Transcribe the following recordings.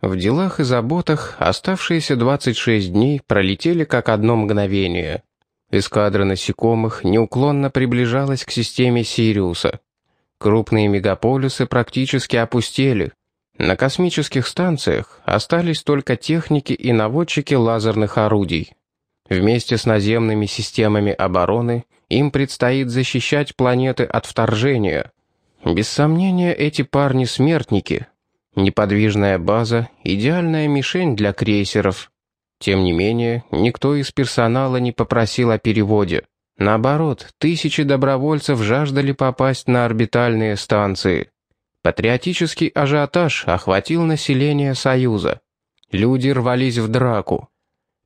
В делах и заботах оставшиеся 26 дней пролетели как одно мгновение. Эскадра насекомых неуклонно приближалась к системе Сириуса. Крупные мегаполисы практически опустели. На космических станциях остались только техники и наводчики лазерных орудий. Вместе с наземными системами обороны им предстоит защищать планеты от вторжения. Без сомнения, эти парни смертники. Неподвижная база — идеальная мишень для крейсеров. Тем не менее, никто из персонала не попросил о переводе. Наоборот, тысячи добровольцев жаждали попасть на орбитальные станции. Патриотический ажиотаж охватил население Союза. Люди рвались в драку.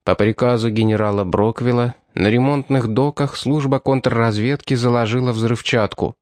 По приказу генерала Броквилла на ремонтных доках служба контрразведки заложила взрывчатку.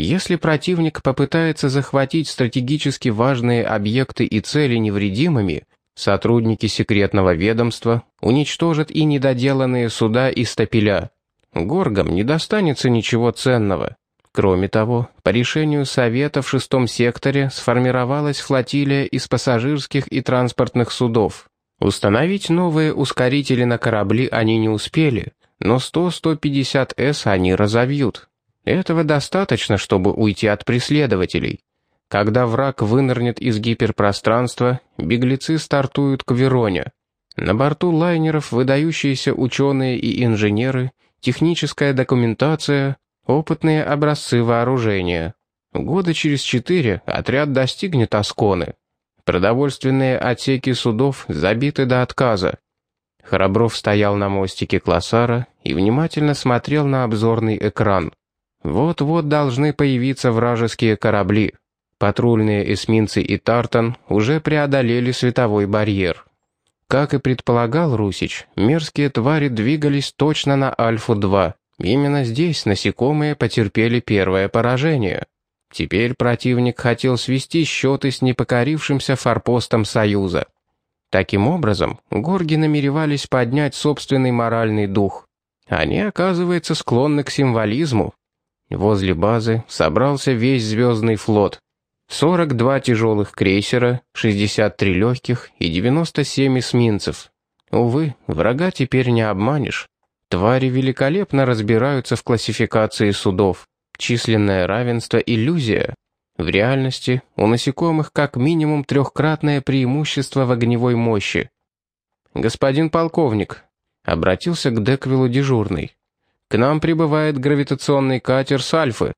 Если противник попытается захватить стратегически важные объекты и цели невредимыми, сотрудники секретного ведомства уничтожат и недоделанные суда и стапеля. Горгам не достанется ничего ценного. Кроме того, по решению Совета в шестом секторе сформировалась флотилия из пассажирских и транспортных судов. Установить новые ускорители на корабли они не успели, но 100-150С они разовьют. Этого достаточно, чтобы уйти от преследователей. Когда враг вынырнет из гиперпространства, беглецы стартуют к Вероне. На борту лайнеров выдающиеся ученые и инженеры – техническая документация, опытные образцы вооружения. Года через четыре отряд достигнет Асконы. Продовольственные отсеки судов забиты до отказа. Храбров стоял на мостике Классара и внимательно смотрел на обзорный экран. Вот-вот должны появиться вражеские корабли. Патрульные эсминцы и Тартан уже преодолели световой барьер. Как и предполагал Русич, мерзкие твари двигались точно на Альфу-2. Именно здесь насекомые потерпели первое поражение. Теперь противник хотел свести счеты с непокорившимся форпостом Союза. Таким образом, горги намеревались поднять собственный моральный дух. Они, оказывается, склонны к символизму. Возле базы собрался весь звездный флот. 42 тяжелых крейсера, 63 легких и 97 эсминцев. Увы, врага теперь не обманешь. Твари великолепно разбираются в классификации судов. Численное равенство – иллюзия. В реальности у насекомых как минимум трехкратное преимущество в огневой мощи. «Господин полковник», — обратился к Деквилу дежурный, — «к нам прибывает гравитационный катер с Альфы.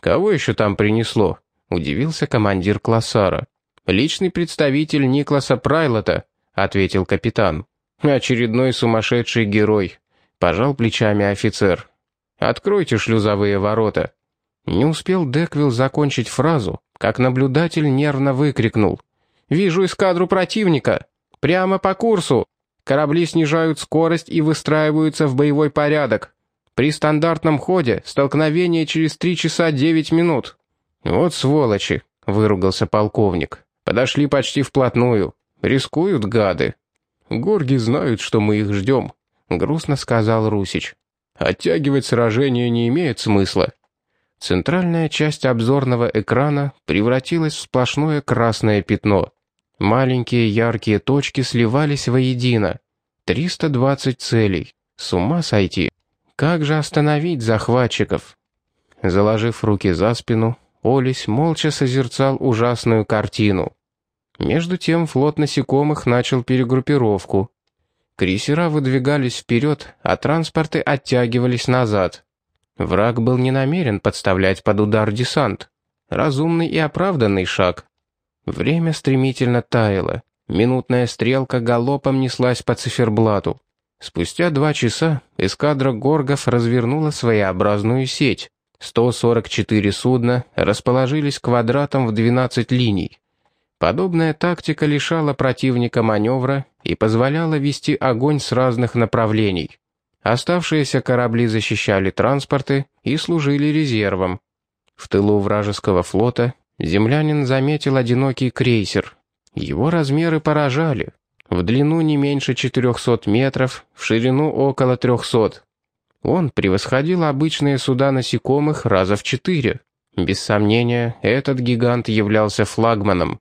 Кого еще там принесло?» удивился командир Классара. «Личный представитель Никласа Прайлота», — ответил капитан. «Очередной сумасшедший герой», — пожал плечами офицер. «Откройте шлюзовые ворота». Не успел Деквилл закончить фразу, как наблюдатель нервно выкрикнул. «Вижу эскадру противника! Прямо по курсу! Корабли снижают скорость и выстраиваются в боевой порядок. При стандартном ходе столкновение через 3 часа 9 минут». «Вот сволочи», — выругался полковник. «Подошли почти вплотную. Рискуют гады». «Горги знают, что мы их ждем», — грустно сказал Русич. «Оттягивать сражение не имеет смысла». Центральная часть обзорного экрана превратилась в сплошное красное пятно. Маленькие яркие точки сливались воедино. 320 целей. С ума сойти. Как же остановить захватчиков? Заложив руки за спину, Олесь молча созерцал ужасную картину. Между тем флот насекомых начал перегруппировку. Крейсера выдвигались вперед, а транспорты оттягивались назад. Враг был не намерен подставлять под удар десант. Разумный и оправданный шаг. Время стремительно таяло. Минутная стрелка галопом неслась по циферблату. Спустя два часа эскадра горгов развернула своеобразную сеть. 144 судна расположились квадратом в 12 линий. Подобная тактика лишала противника маневра и позволяла вести огонь с разных направлений. Оставшиеся корабли защищали транспорты и служили резервом. В тылу вражеского флота землянин заметил одинокий крейсер. Его размеры поражали. В длину не меньше 400 метров, в ширину около 300. Он превосходил обычные суда насекомых раза в четыре. Без сомнения, этот гигант являлся флагманом.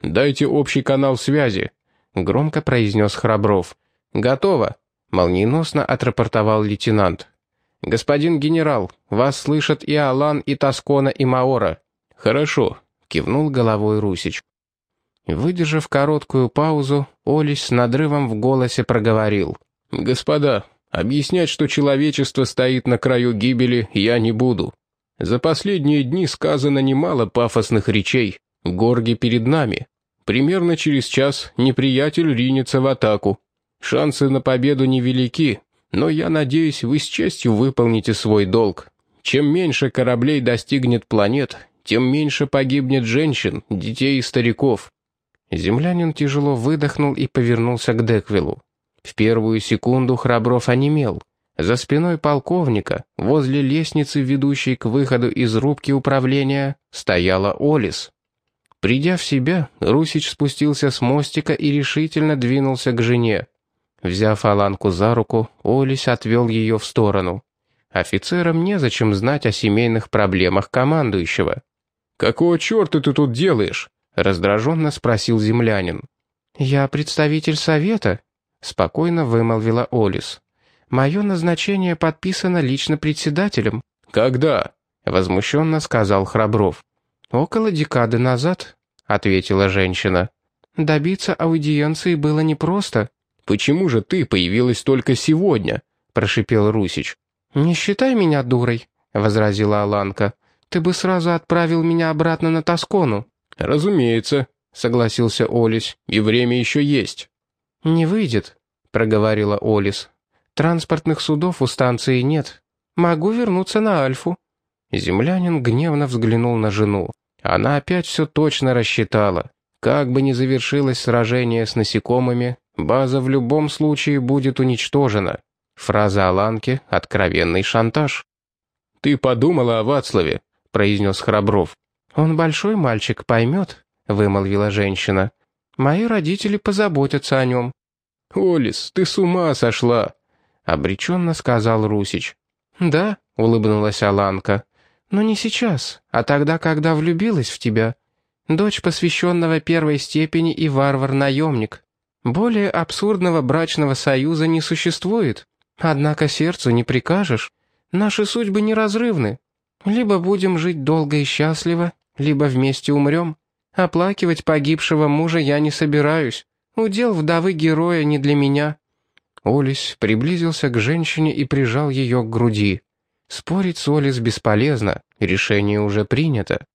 «Дайте общий канал связи», — громко произнес Храбров. «Готово», — молниеносно отрапортовал лейтенант. «Господин генерал, вас слышат и Алан, и Тоскона, и Маора». «Хорошо», — кивнул головой Русич. Выдержав короткую паузу, Олесь с надрывом в голосе проговорил. «Господа, объяснять, что человечество стоит на краю гибели, я не буду. За последние дни сказано немало пафосных речей. Горги перед нами. Примерно через час неприятель ринется в атаку. Шансы на победу невелики, но я надеюсь, вы с честью выполните свой долг. Чем меньше кораблей достигнет планет, тем меньше погибнет женщин, детей и стариков. Землянин тяжело выдохнул и повернулся к Деквилу. В первую секунду Храбров онемел. За спиной полковника, возле лестницы, ведущей к выходу из рубки управления, стояла Олис. Придя в себя, Русич спустился с мостика и решительно двинулся к жене. Взяв Аланку за руку, Олис отвел ее в сторону. Офицерам незачем знать о семейных проблемах командующего. «Какого черта ты тут делаешь?» — раздраженно спросил землянин. «Я представитель совета», — спокойно вымолвила Олис. «Мое назначение подписано лично председателем». «Когда?» — возмущенно сказал Храбров. «Около декады назад», — ответила женщина. «Добиться аудиенции было непросто». «Почему же ты появилась только сегодня?» — прошипел Русич. «Не считай меня дурой», — возразила Аланка. «Ты бы сразу отправил меня обратно на Тоскону». «Разумеется», — согласился Олис, — «и время еще есть». «Не выйдет», — проговорила Олис. «Транспортных судов у станции нет. Могу вернуться на Альфу». Землянин гневно взглянул на жену. Она опять все точно рассчитала. Как бы ни завершилось сражение с насекомыми, база в любом случае будет уничтожена. Фраза Аланки — откровенный шантаж. «Ты подумала о Вацлаве», — произнес Храбров. «Он большой мальчик, поймет», — вымолвила женщина. «Мои родители позаботятся о нем». «Олис, ты с ума сошла», — обреченно сказал Русич. «Да», — улыбнулась Аланка, — «но не сейчас, а тогда, когда влюбилась в тебя. Дочь посвященного первой степени и варвар-наемник. Более абсурдного брачного союза не существует. Однако сердцу не прикажешь. Наши судьбы неразрывны. Либо будем жить долго и счастливо, либо вместе умрем. Оплакивать погибшего мужа я не собираюсь. Удел вдовы героя не для меня». Олесь приблизился к женщине и прижал ее к груди. Спорить с Олис бесполезно, решение уже принято.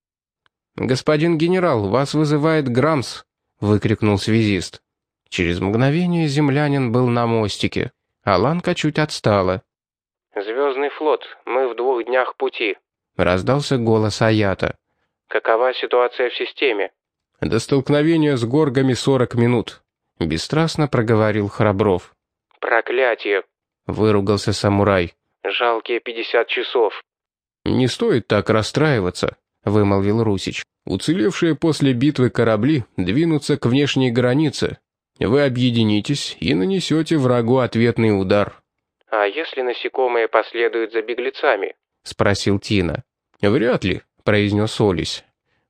«Господин генерал, вас вызывает Грамс», — выкрикнул связист. Через мгновение землянин был на мостике. Аланка чуть отстала. «Звездный флот, мы в двух днях пути», — раздался голос Аята. Какова ситуация в системе? До столкновения с горгами 40 минут. Бесстрастно проговорил Храбров. Проклятие! Выругался самурай. Жалкие 50 часов. Не стоит так расстраиваться, вымолвил Русич. Уцелевшие после битвы корабли двинутся к внешней границе. Вы объединитесь и нанесете врагу ответный удар. «А если насекомые последуют за беглецами?» — спросил Тина. «Вряд ли произнес Олесь.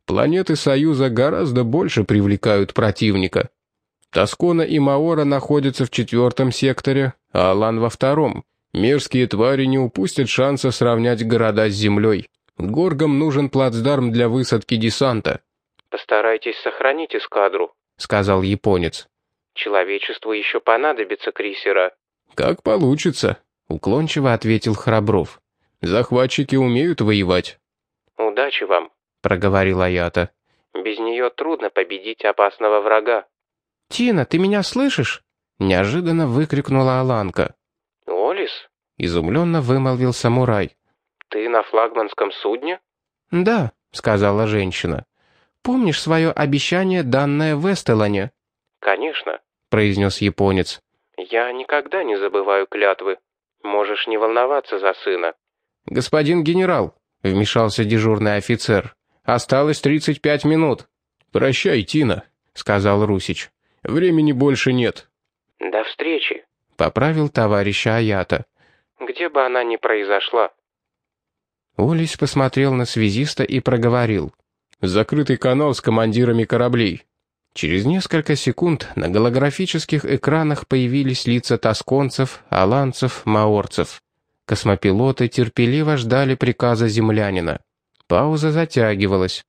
«Планеты Союза гораздо больше привлекают противника. Тоскона и Маора находятся в четвертом секторе, а Алан во втором. Мерзкие твари не упустят шанса сравнять города с землей. Горгам нужен плацдарм для высадки десанта». «Постарайтесь сохранить эскадру», — сказал японец. «Человечеству еще понадобится крейсера». «Как получится», — уклончиво ответил Храбров. «Захватчики умеют воевать». «Удачи вам», — проговорил Аята. «Без нее трудно победить опасного врага». «Тина, ты меня слышишь?» — неожиданно выкрикнула Аланка. «Олис?» — изумленно вымолвил самурай. «Ты на флагманском судне?» «Да», — сказала женщина. «Помнишь свое обещание, данное в Эстелоне?» «Конечно», — произнес японец. «Я никогда не забываю клятвы. Можешь не волноваться за сына». «Господин генерал», — вмешался дежурный офицер. «Осталось тридцать пять минут». «Прощай, Тина», — сказал Русич. «Времени больше нет». «До встречи», — поправил товарища Аята. «Где бы она ни произошла». Олесь посмотрел на связиста и проговорил. «Закрытый канал с командирами кораблей». Через несколько секунд на голографических экранах появились лица тосконцев, аланцев, маорцев. Космопилоты терпеливо ждали приказа землянина. Пауза затягивалась.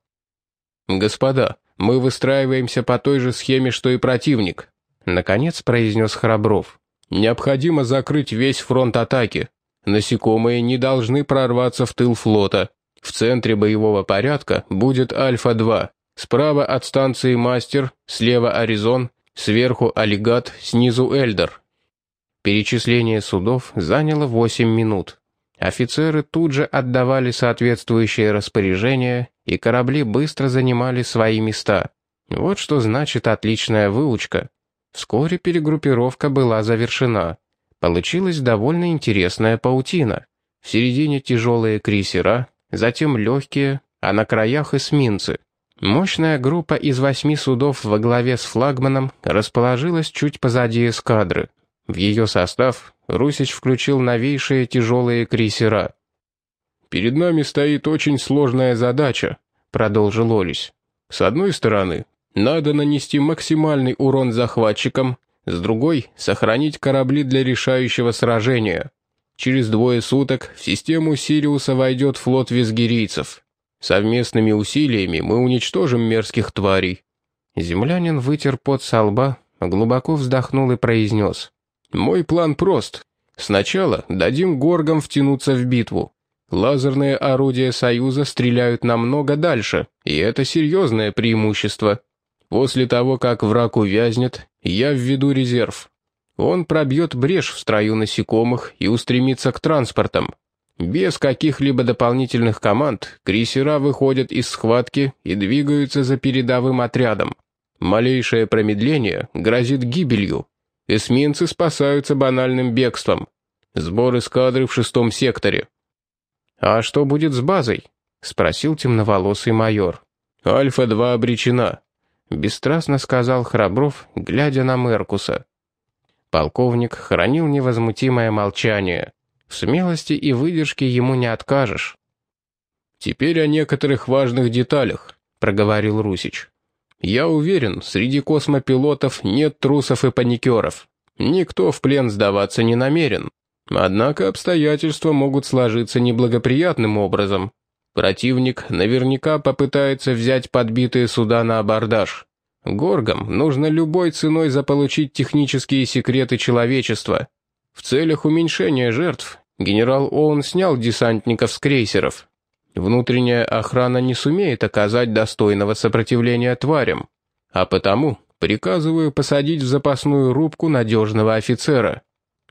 «Господа, мы выстраиваемся по той же схеме, что и противник», — наконец произнес Храбров. «Необходимо закрыть весь фронт атаки. Насекомые не должны прорваться в тыл флота. В центре боевого порядка будет Альфа-2. Справа от станции Мастер, слева Аризон, сверху Аллигат, снизу Эльдер. Перечисление судов заняло 8 минут. Офицеры тут же отдавали соответствующие распоряжения, и корабли быстро занимали свои места. Вот что значит отличная выучка. Вскоре перегруппировка была завершена. Получилась довольно интересная паутина. В середине тяжелые крейсера, затем легкие, а на краях эсминцы. Мощная группа из восьми судов во главе с флагманом расположилась чуть позади эскадры. В ее состав Русич включил новейшие тяжелые крейсера. «Перед нами стоит очень сложная задача», — продолжил Олесь. «С одной стороны, надо нанести максимальный урон захватчикам, с другой — сохранить корабли для решающего сражения. Через двое суток в систему Сириуса войдет флот визгирийцев. Совместными усилиями мы уничтожим мерзких тварей». Землянин вытер пот со лба, глубоко вздохнул и произнес. «Мой план прост. Сначала дадим горгам втянуться в битву. Лазерные орудия Союза стреляют намного дальше, и это серьезное преимущество. После того, как враг увязнет, я введу резерв. Он пробьет брешь в строю насекомых и устремится к транспортам. Без каких-либо дополнительных команд крейсера выходят из схватки и двигаются за передовым отрядом. Малейшее промедление грозит гибелью. Эсминцы спасаются банальным бегством. Сбор эскадры в шестом секторе. «А что будет с базой?» — спросил темноволосый майор. «Альфа-2 обречена», — бесстрастно сказал Храбров, глядя на Меркуса. Полковник хранил невозмутимое молчание. В смелости и выдержке ему не откажешь. «Теперь о некоторых важных деталях», — проговорил Русич. «Я уверен, среди космопилотов нет трусов и паникеров. Никто в плен сдаваться не намерен. Однако обстоятельства могут сложиться неблагоприятным образом. Противник наверняка попытается взять подбитые суда на абордаж. Горгам нужно любой ценой заполучить технические секреты человечества. В целях уменьшения жертв генерал Оуэн снял десантников с крейсеров. Внутренняя охрана не сумеет оказать достойного сопротивления тварям, а потому приказываю посадить в запасную рубку надежного офицера.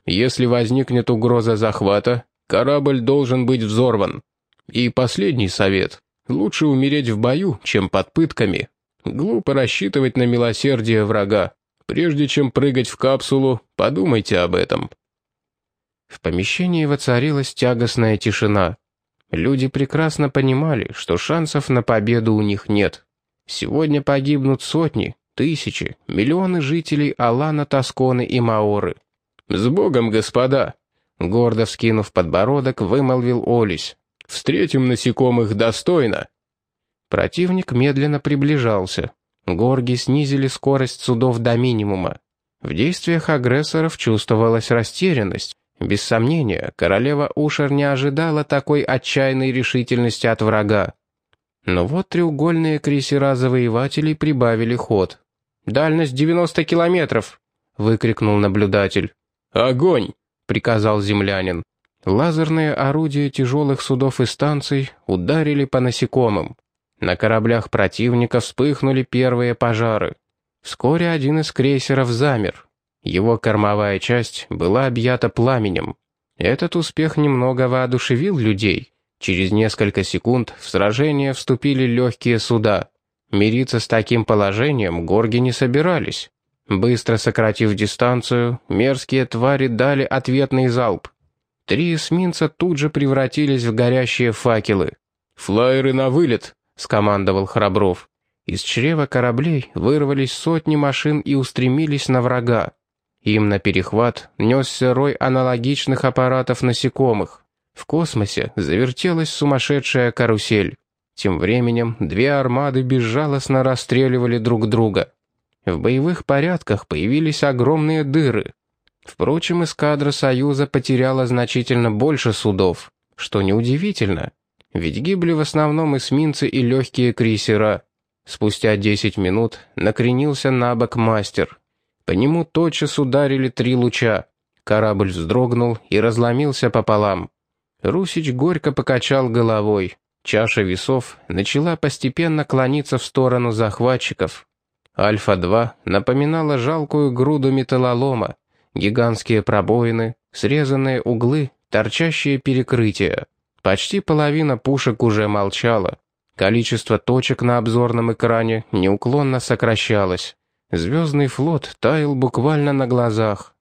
Если возникнет угроза захвата, корабль должен быть взорван. И последний совет. Лучше умереть в бою, чем под пытками. Глупо рассчитывать на милосердие врага. Прежде чем прыгать в капсулу, подумайте об этом. В помещении воцарилась тягостная тишина. Люди прекрасно понимали, что шансов на победу у них нет. Сегодня погибнут сотни, тысячи, миллионы жителей Алана, Тосконы и Маоры. «С Богом, господа!» Гордо вскинув подбородок, вымолвил Олесь. «Встретим насекомых достойно!» Противник медленно приближался. Горги снизили скорость судов до минимума. В действиях агрессоров чувствовалась растерянность. Без сомнения, королева Ушер не ожидала такой отчаянной решительности от врага. Но вот треугольные крейсера завоевателей прибавили ход. «Дальность 90 километров!» — выкрикнул наблюдатель. «Огонь!» — приказал землянин. Лазерные орудия тяжелых судов и станций ударили по насекомым. На кораблях противника вспыхнули первые пожары. Вскоре один из крейсеров замер, его кормовая часть была объята пламенем. Этот успех немного воодушевил людей. Через несколько секунд в сражение вступили легкие суда. Мириться с таким положением горги не собирались. Быстро сократив дистанцию, мерзкие твари дали ответный залп. Три эсминца тут же превратились в горящие факелы. «Флайеры на вылет!» — скомандовал Храбров. Из чрева кораблей вырвались сотни машин и устремились на врага. Им на перехват несся рой аналогичных аппаратов насекомых. В космосе завертелась сумасшедшая карусель. Тем временем две армады безжалостно расстреливали друг друга. В боевых порядках появились огромные дыры. Впрочем, эскадра Союза потеряла значительно больше судов, что неудивительно, ведь гибли в основном эсминцы и легкие крейсера. Спустя 10 минут накренился на бок мастер. По нему тотчас ударили три луча. Корабль вздрогнул и разломился пополам. Русич горько покачал головой. Чаша весов начала постепенно клониться в сторону захватчиков. Альфа-2 напоминала жалкую груду металлолома, гигантские пробоины, срезанные углы, торчащие перекрытия. Почти половина пушек уже молчала. Количество точек на обзорном экране неуклонно сокращалось. Звездный флот таял буквально на глазах.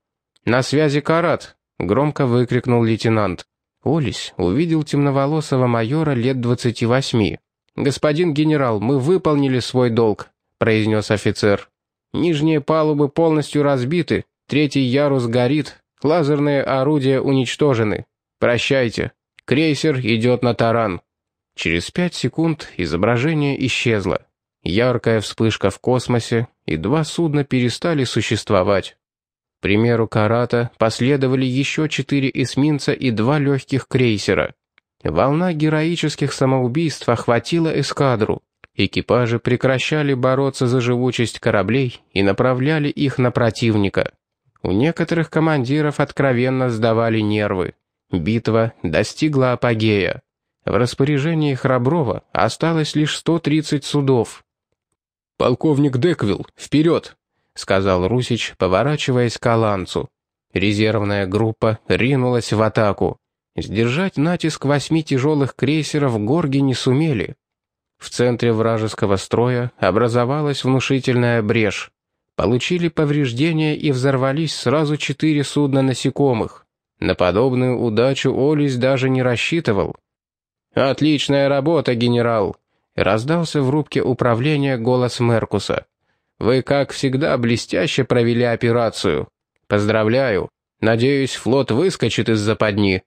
«На связи Карат!» — громко выкрикнул лейтенант. Олесь увидел темноволосого майора лет двадцати восьми. «Господин генерал, мы выполнили свой долг», — произнес офицер. «Нижние палубы полностью разбиты, третий ярус горит, лазерные орудия уничтожены. Прощайте. Крейсер идет на таран». Через пять секунд изображение исчезло. Яркая вспышка в космосе, и два судна перестали существовать. К примеру Карата последовали еще четыре эсминца и два легких крейсера. Волна героических самоубийств охватила эскадру. Экипажи прекращали бороться за живучесть кораблей и направляли их на противника. У некоторых командиров откровенно сдавали нервы. Битва достигла апогея. В распоряжении Храброва осталось лишь 130 судов. «Полковник Деквилл, вперед!» — сказал Русич, поворачиваясь к Аланцу. Резервная группа ринулась в атаку. Сдержать натиск восьми тяжелых крейсеров горги не сумели. В центре вражеского строя образовалась внушительная брешь. Получили повреждения и взорвались сразу четыре судна насекомых. На подобную удачу Олис даже не рассчитывал. «Отличная работа, генерал!» — раздался в рубке управления голос Меркуса. «Вы, как всегда, блестяще провели операцию. Поздравляю. Надеюсь, флот выскочит из западни».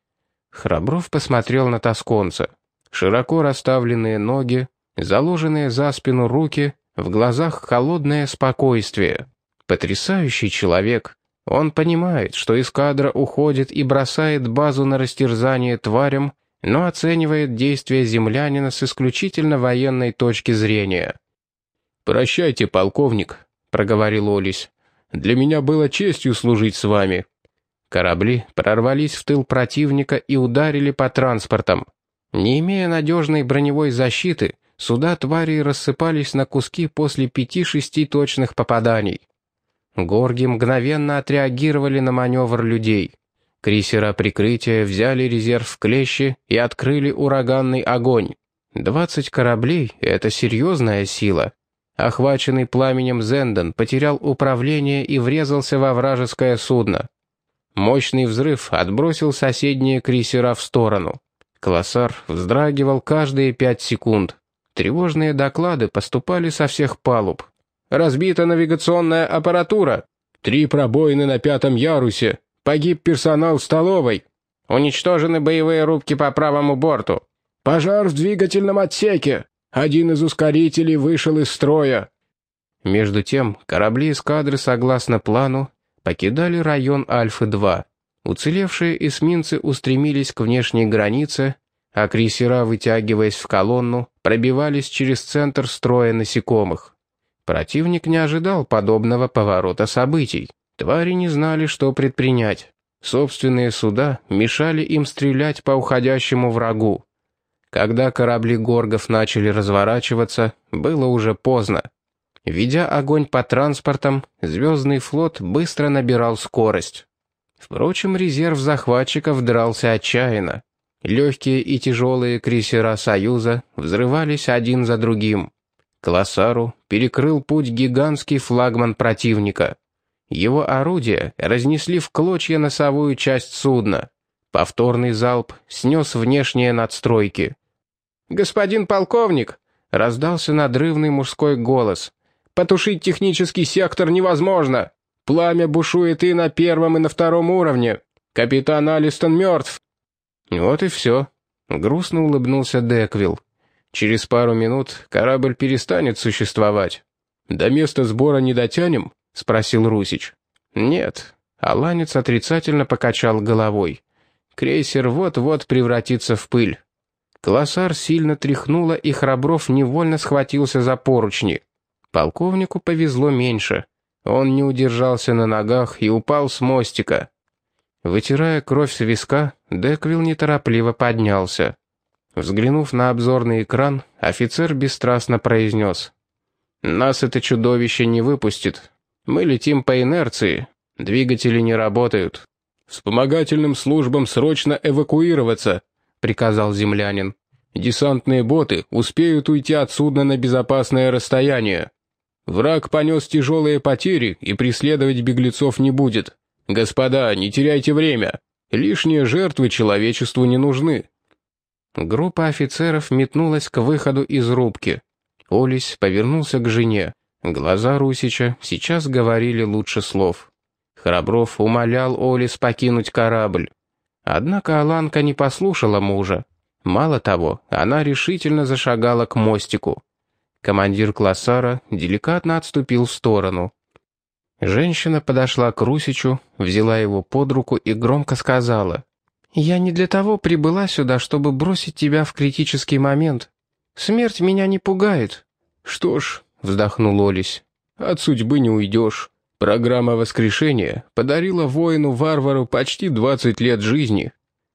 Храбров посмотрел на тосконца. Широко расставленные ноги, заложенные за спину руки, в глазах холодное спокойствие. Потрясающий человек. Он понимает, что эскадра уходит и бросает базу на растерзание тварям, но оценивает действия землянина с исключительно военной точки зрения. «Прощайте, полковник», — проговорил Олесь. «Для меня было честью служить с вами». Корабли прорвались в тыл противника и ударили по транспортам. Не имея надежной броневой защиты, суда тварей рассыпались на куски после пяти-шести точных попаданий. Горги мгновенно отреагировали на маневр людей. Крейсера прикрытия взяли резерв в клещи и открыли ураганный огонь. Двадцать кораблей — это серьезная сила. Охваченный пламенем Зенден потерял управление и врезался во вражеское судно. Мощный взрыв отбросил соседние крейсера в сторону. Классар вздрагивал каждые пять секунд. Тревожные доклады поступали со всех палуб. «Разбита навигационная аппаратура! Три пробоины на пятом ярусе! Погиб персонал столовой. Уничтожены боевые рубки по правому борту. Пожар в двигательном отсеке. Один из ускорителей вышел из строя. Между тем, корабли эскадры, согласно плану, покидали район Альфы-2. Уцелевшие эсминцы устремились к внешней границе, а крейсера, вытягиваясь в колонну, пробивались через центр строя насекомых. Противник не ожидал подобного поворота событий. Твари не знали, что предпринять. Собственные суда мешали им стрелять по уходящему врагу. Когда корабли горгов начали разворачиваться, было уже поздно. Ведя огонь по транспортам, Звездный флот быстро набирал скорость. Впрочем, резерв захватчиков дрался отчаянно. Легкие и тяжелые крейсера «Союза» взрывались один за другим. Классару перекрыл путь гигантский флагман противника. Его орудия разнесли в клочья носовую часть судна. Повторный залп снес внешние надстройки. «Господин полковник!» — раздался надрывный мужской голос. «Потушить технический сектор невозможно! Пламя бушует и на первом, и на втором уровне! Капитан Алистон мертв!» Вот и все. Грустно улыбнулся Деквилл. Через пару минут корабль перестанет существовать. «До места сбора не дотянем?» — спросил Русич. «Нет». Аланец отрицательно покачал головой. Крейсер вот-вот превратится в пыль. Классар сильно тряхнуло, и Храбров невольно схватился за поручни. Полковнику повезло меньше. Он не удержался на ногах и упал с мостика. Вытирая кровь с виска, Деквилл неторопливо поднялся. Взглянув на обзорный экран, офицер бесстрастно произнес. «Нас это чудовище не выпустит. Мы летим по инерции. Двигатели не работают. Вспомогательным службам срочно эвакуироваться», — приказал землянин. «Десантные боты успеют уйти от судна на безопасное расстояние. Враг понес тяжелые потери и преследовать беглецов не будет. Господа, не теряйте время. Лишние жертвы человечеству не нужны». Группа офицеров метнулась к выходу из рубки. Олесь повернулся к жене. Глаза Русича сейчас говорили лучше слов. Храбров умолял Олис покинуть корабль. Однако Аланка не послушала мужа. Мало того, она решительно зашагала к мостику. Командир Классара деликатно отступил в сторону. Женщина подошла к Русичу, взяла его под руку и громко сказала. «Я не для того прибыла сюда, чтобы бросить тебя в критический момент. Смерть меня не пугает». «Что ж», — вздохнул Олесь, — «от судьбы не уйдешь. Программа воскрешения подарила воину-варвару почти 20 лет жизни.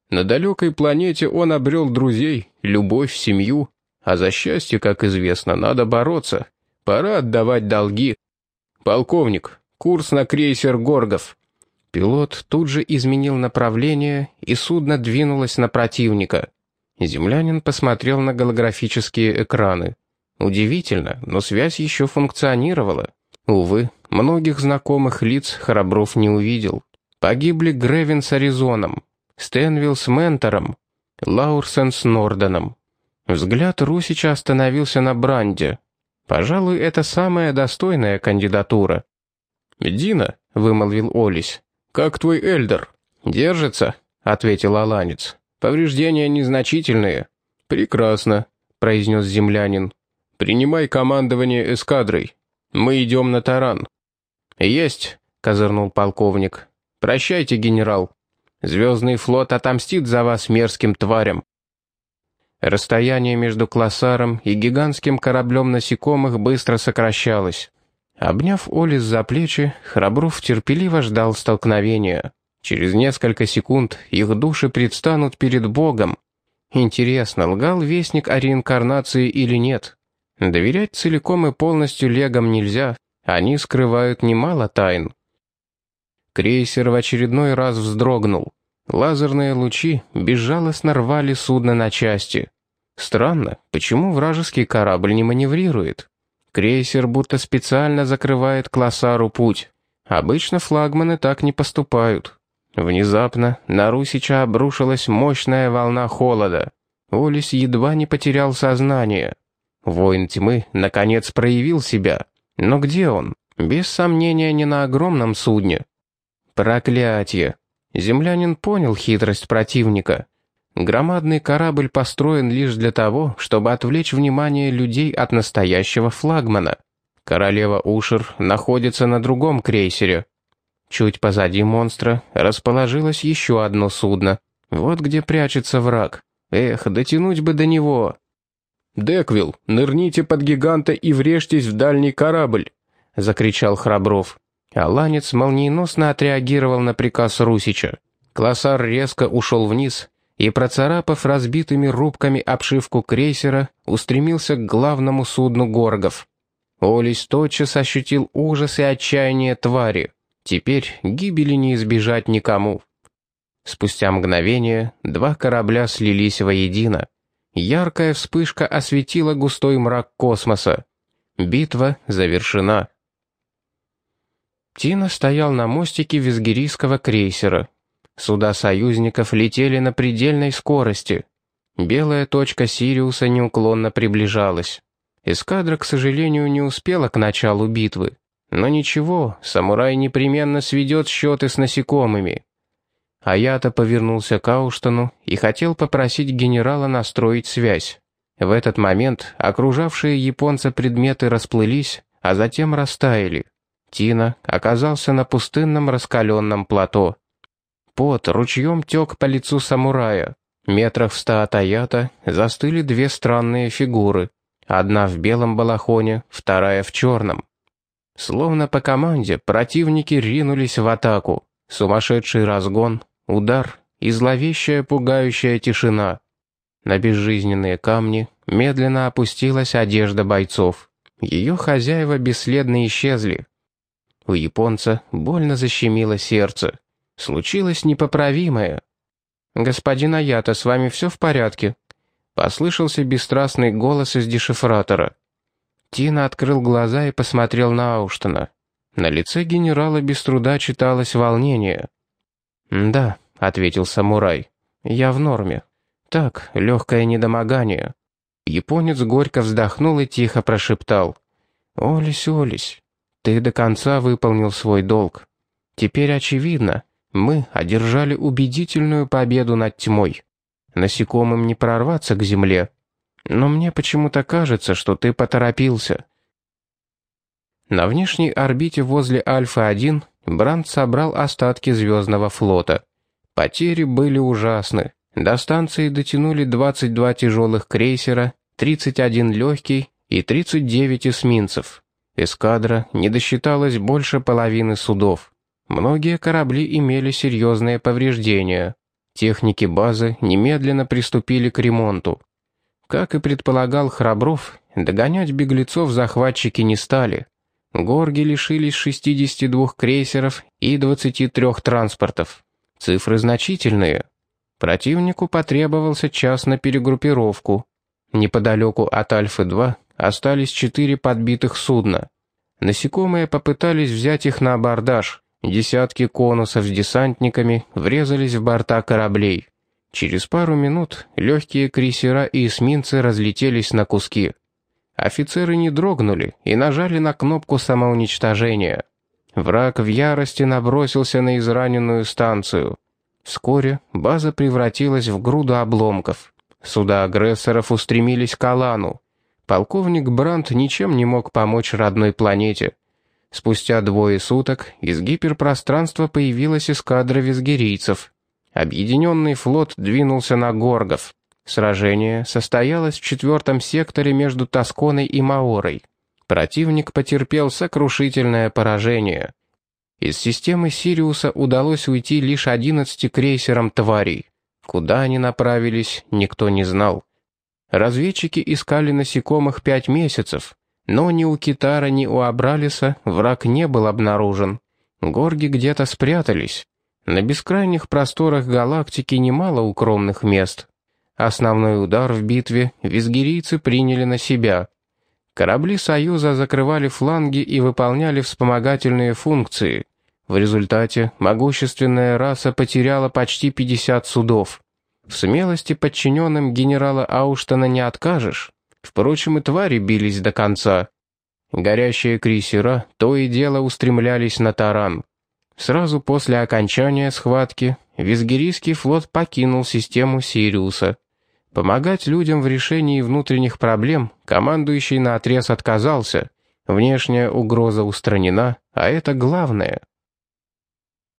На далекой планете он обрел друзей, любовь, семью, а за счастье, как известно, надо бороться. Пора отдавать долги. Полковник, Курс на крейсер «Горгов». Пилот тут же изменил направление, и судно двинулось на противника. Землянин посмотрел на голографические экраны. Удивительно, но связь еще функционировала. Увы, многих знакомых лиц Храбров не увидел. Погибли Гревин с Аризоном, Стэнвилл с Ментором, Лаурсен с Норденом. Взгляд Русича остановился на Бранде. Пожалуй, это самая достойная кандидатура. «Дина», — вымолвил Олесь, — «как твой Эльдер?» «Держится», — ответил Аланец. «Повреждения незначительные». «Прекрасно», — произнес землянин. «Принимай командование эскадрой. Мы идем на таран». «Есть», — козырнул полковник. «Прощайте, генерал. Звездный флот отомстит за вас мерзким тварям». Расстояние между классаром и гигантским кораблем насекомых быстро сокращалось. Обняв Олис за плечи, Храбров терпеливо ждал столкновения. Через несколько секунд их души предстанут перед Богом. Интересно, лгал Вестник о реинкарнации или нет? Доверять целиком и полностью легам нельзя, они скрывают немало тайн. Крейсер в очередной раз вздрогнул. Лазерные лучи безжалостно рвали судно на части. Странно, почему вражеский корабль не маневрирует? Крейсер будто специально закрывает Классару путь. Обычно флагманы так не поступают. Внезапно на Русича обрушилась мощная волна холода. Олис едва не потерял сознание. Воин тьмы, наконец, проявил себя. Но где он? Без сомнения, не на огромном судне. Проклятие! Землянин понял хитрость противника. Громадный корабль построен лишь для того, чтобы отвлечь внимание людей от настоящего флагмана. Королева Ушер находится на другом крейсере. Чуть позади монстра расположилось еще одно судно. Вот где прячется враг. Эх, дотянуть бы до него. «Деквилл, нырните под гиганта и врежьтесь в дальний корабль!» — закричал Храбров. Аланец молниеносно отреагировал на приказ Русича. Классар резко ушел вниз и, процарапав разбитыми рубками обшивку крейсера, устремился к главному судну горгов. Олесь тотчас ощутил ужас и отчаяние твари. Теперь гибели не избежать никому. Спустя мгновение два корабля слились воедино. Яркая вспышка осветила густой мрак космоса. Битва завершена. Тина стоял на мостике визгирийского крейсера. Суда союзников летели на предельной скорости. Белая точка Сириуса неуклонно приближалась. Эскадра, к сожалению, не успела к началу битвы. Но ничего, самурай непременно сведет счеты с насекомыми. Аята повернулся к Ауштону и хотел попросить генерала настроить связь. В этот момент окружавшие японца предметы расплылись, а затем растаяли. Тина оказался на пустынном раскаленном плато. Пот ручьем тек по лицу самурая. Метрах в ста от Аята застыли две странные фигуры. Одна в белом балахоне, вторая в черном. Словно по команде противники ринулись в атаку. Сумасшедший разгон, удар и зловещая пугающая тишина. На безжизненные камни медленно опустилась одежда бойцов. Ее хозяева бесследно исчезли. У японца больно защемило сердце. Случилось непоправимое. «Господин Аята, с вами все в порядке?» Послышался бесстрастный голос из дешифратора. Тина открыл глаза и посмотрел на Ауштона. На лице генерала без труда читалось волнение. «Да», — ответил самурай, — «я в норме. Так, легкое недомогание». Японец горько вздохнул и тихо прошептал. «Олесь, Олесь, ты до конца выполнил свой долг. Теперь очевидно, мы одержали убедительную победу над тьмой. Насекомым не прорваться к земле. Но мне почему-то кажется, что ты поторопился. На внешней орбите возле Альфа-1 Бранд собрал остатки звездного флота. Потери были ужасны. До станции дотянули 22 тяжелых крейсера, 31 легкий и 39 эсминцев. Эскадра не досчиталась больше половины судов. Многие корабли имели серьезные повреждения. Техники базы немедленно приступили к ремонту. Как и предполагал Храбров, догонять беглецов захватчики не стали. Горги лишились 62 крейсеров и 23 транспортов. Цифры значительные. Противнику потребовался час на перегруппировку. Неподалеку от Альфы-2 остались четыре подбитых судна. Насекомые попытались взять их на абордаж, Десятки конусов с десантниками врезались в борта кораблей. Через пару минут легкие крейсера и эсминцы разлетелись на куски. Офицеры не дрогнули и нажали на кнопку самоуничтожения. Враг в ярости набросился на израненную станцию. Вскоре база превратилась в груду обломков. Суда агрессоров устремились к Алану. Полковник Брандт ничем не мог помочь родной планете — Спустя двое суток из гиперпространства появилась эскадра визгирийцев. Объединенный флот двинулся на Горгов. Сражение состоялось в четвертом секторе между Тосконой и Маорой. Противник потерпел сокрушительное поражение. Из системы Сириуса удалось уйти лишь 11 крейсерам тварей. Куда они направились, никто не знал. Разведчики искали насекомых пять месяцев, но ни у Китара, ни у Абралиса враг не был обнаружен. Горги где-то спрятались. На бескрайних просторах галактики немало укромных мест. Основной удар в битве визгирийцы приняли на себя. Корабли Союза закрывали фланги и выполняли вспомогательные функции. В результате могущественная раса потеряла почти 50 судов. В смелости подчиненным генерала Ауштона не откажешь. Впрочем, и твари бились до конца. Горящие крейсера то и дело устремлялись на таран. Сразу после окончания схватки Визгирийский флот покинул систему Сириуса. Помогать людям в решении внутренних проблем командующий наотрез отказался. Внешняя угроза устранена, а это главное —